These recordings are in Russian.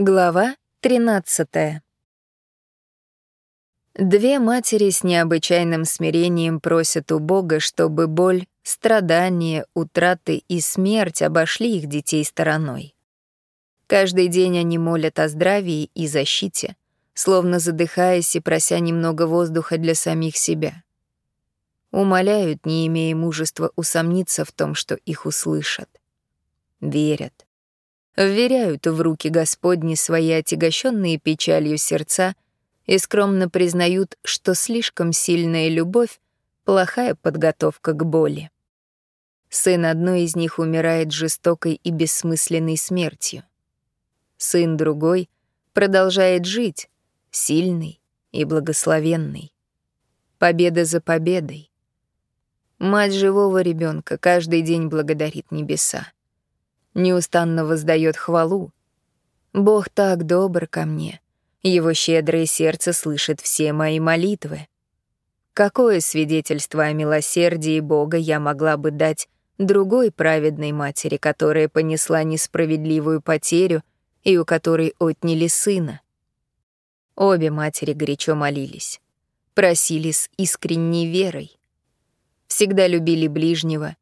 Глава 13. Две матери с необычайным смирением просят у Бога, чтобы боль, страдания, утраты и смерть обошли их детей стороной. Каждый день они молят о здравии и защите, словно задыхаясь и прося немного воздуха для самих себя. Умоляют, не имея мужества усомниться в том, что их услышат. Верят, вверяют в руки Господни свои отягощенные печалью сердца и скромно признают, что слишком сильная любовь — плохая подготовка к боли. Сын одной из них умирает жестокой и бессмысленной смертью. Сын другой продолжает жить, сильный и благословенный. Победа за победой. Мать живого ребенка каждый день благодарит небеса неустанно воздает хвалу. Бог так добр ко мне. Его щедрое сердце слышит все мои молитвы. Какое свидетельство о милосердии Бога я могла бы дать другой праведной матери, которая понесла несправедливую потерю и у которой отняли сына? Обе матери горячо молились, просили с искренней верой. Всегда любили ближнего,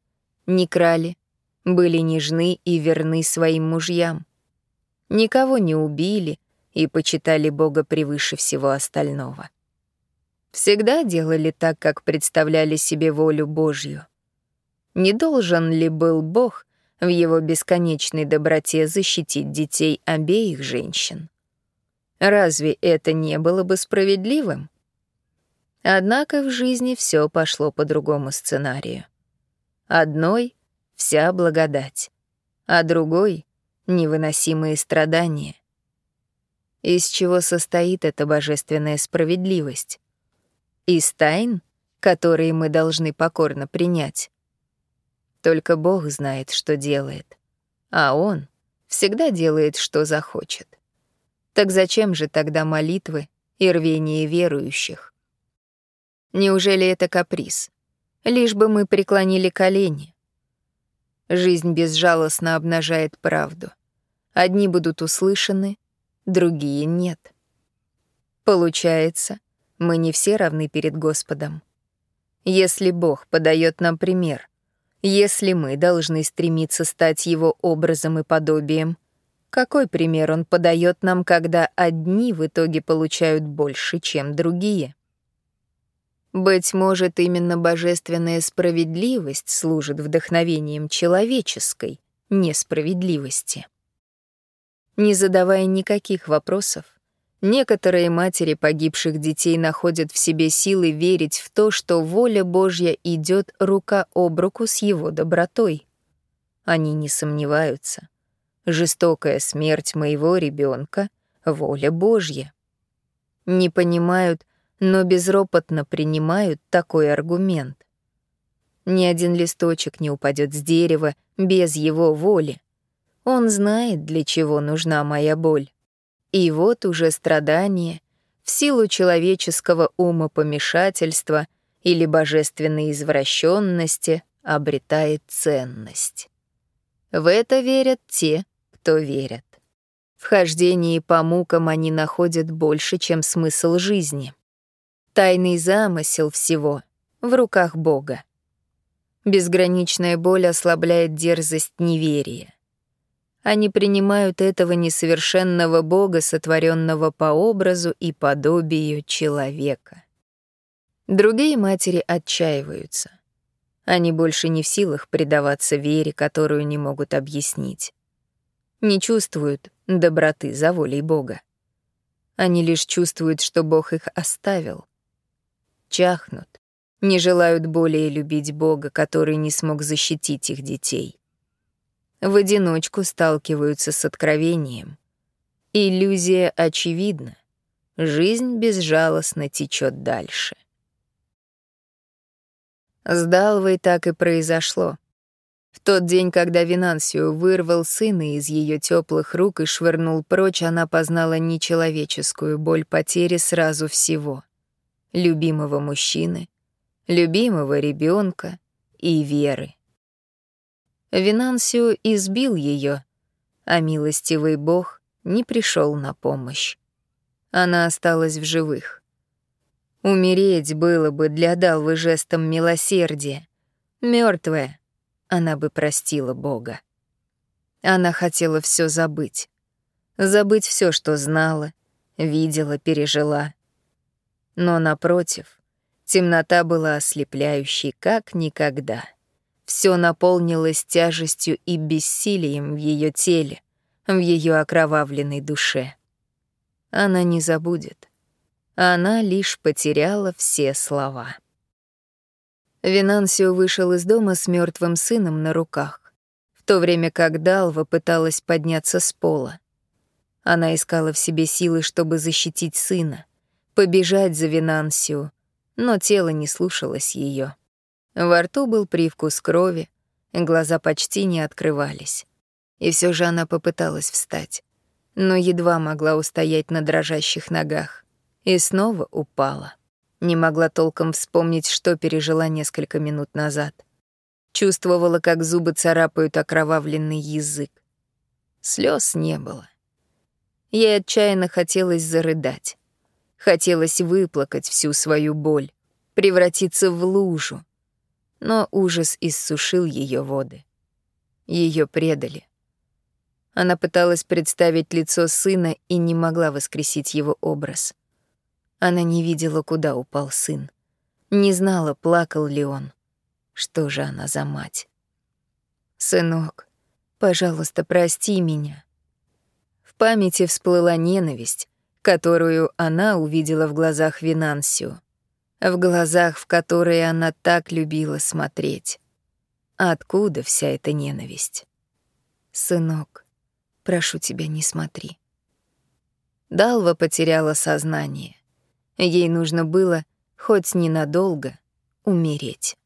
не крали, были нежны и верны своим мужьям. Никого не убили и почитали Бога превыше всего остального. Всегда делали так, как представляли себе волю Божью. Не должен ли был Бог в его бесконечной доброте защитить детей обеих женщин? Разве это не было бы справедливым? Однако в жизни все пошло по другому сценарию. Одной вся благодать, а другой — невыносимые страдания. Из чего состоит эта божественная справедливость? Из тайн, которые мы должны покорно принять. Только Бог знает, что делает, а Он всегда делает, что захочет. Так зачем же тогда молитвы и рвение верующих? Неужели это каприз? Лишь бы мы преклонили колени, Жизнь безжалостно обнажает правду. Одни будут услышаны, другие — нет. Получается, мы не все равны перед Господом. Если Бог подает нам пример, если мы должны стремиться стать Его образом и подобием, какой пример Он подает нам, когда одни в итоге получают больше, чем другие? Быть может, именно божественная справедливость служит вдохновением человеческой несправедливости. Не задавая никаких вопросов, некоторые матери погибших детей находят в себе силы верить в то, что воля Божья идет рука об руку с его добротой. Они не сомневаются. Жестокая смерть моего ребенка — воля Божья. Не понимают, но безропотно принимают такой аргумент. Ни один листочек не упадет с дерева без его воли. Он знает, для чего нужна моя боль. И вот уже страдание в силу человеческого ума помешательства или божественной извращенности обретает ценность. В это верят те, кто верят. В хождении по мукам они находят больше, чем смысл жизни — Тайный замысел всего в руках Бога. Безграничная боль ослабляет дерзость неверия. Они принимают этого несовершенного Бога, сотворенного по образу и подобию человека. Другие матери отчаиваются. Они больше не в силах предаваться вере, которую не могут объяснить. Не чувствуют доброты за волей Бога. Они лишь чувствуют, что Бог их оставил, чахнут, не желают более любить Бога, который не смог защитить их детей. В одиночку сталкиваются с откровением. Иллюзия очевидна. Жизнь безжалостно течет дальше. С Далвой так и произошло. В тот день, когда Винансию вырвал сына из ее теплых рук и швырнул прочь, она познала нечеловеческую боль потери сразу всего любимого мужчины, любимого ребенка и веры. Винансио избил ее, а милостивый Бог не пришел на помощь. Она осталась в живых. Умереть было бы для Далвы жестом милосердия. Мертвая, она бы простила Бога. Она хотела все забыть. Забыть все, что знала, видела, пережила. Но напротив, темнота была ослепляющей, как никогда. Все наполнилось тяжестью и бессилием в ее теле, в ее окровавленной душе. Она не забудет. Она лишь потеряла все слова. Винансио вышел из дома с мертвым сыном на руках, в то время как Далва пыталась подняться с пола. Она искала в себе силы, чтобы защитить сына, побежать за Винансио, но тело не слушалось ее. Во рту был привкус крови, глаза почти не открывались. И все же она попыталась встать, но едва могла устоять на дрожащих ногах. И снова упала. Не могла толком вспомнить, что пережила несколько минут назад. Чувствовала, как зубы царапают окровавленный язык. Слез не было. Ей отчаянно хотелось зарыдать. Хотелось выплакать всю свою боль, превратиться в лужу. Но ужас иссушил ее воды. Ее предали. Она пыталась представить лицо сына и не могла воскресить его образ. Она не видела, куда упал сын. Не знала, плакал ли он. Что же она за мать? «Сынок, пожалуйста, прости меня», в памяти всплыла ненависть, которую она увидела в глазах Винансио, в глазах, в которые она так любила смотреть. Откуда вся эта ненависть? Сынок, прошу тебя, не смотри. Далва потеряла сознание. Ей нужно было, хоть ненадолго, умереть.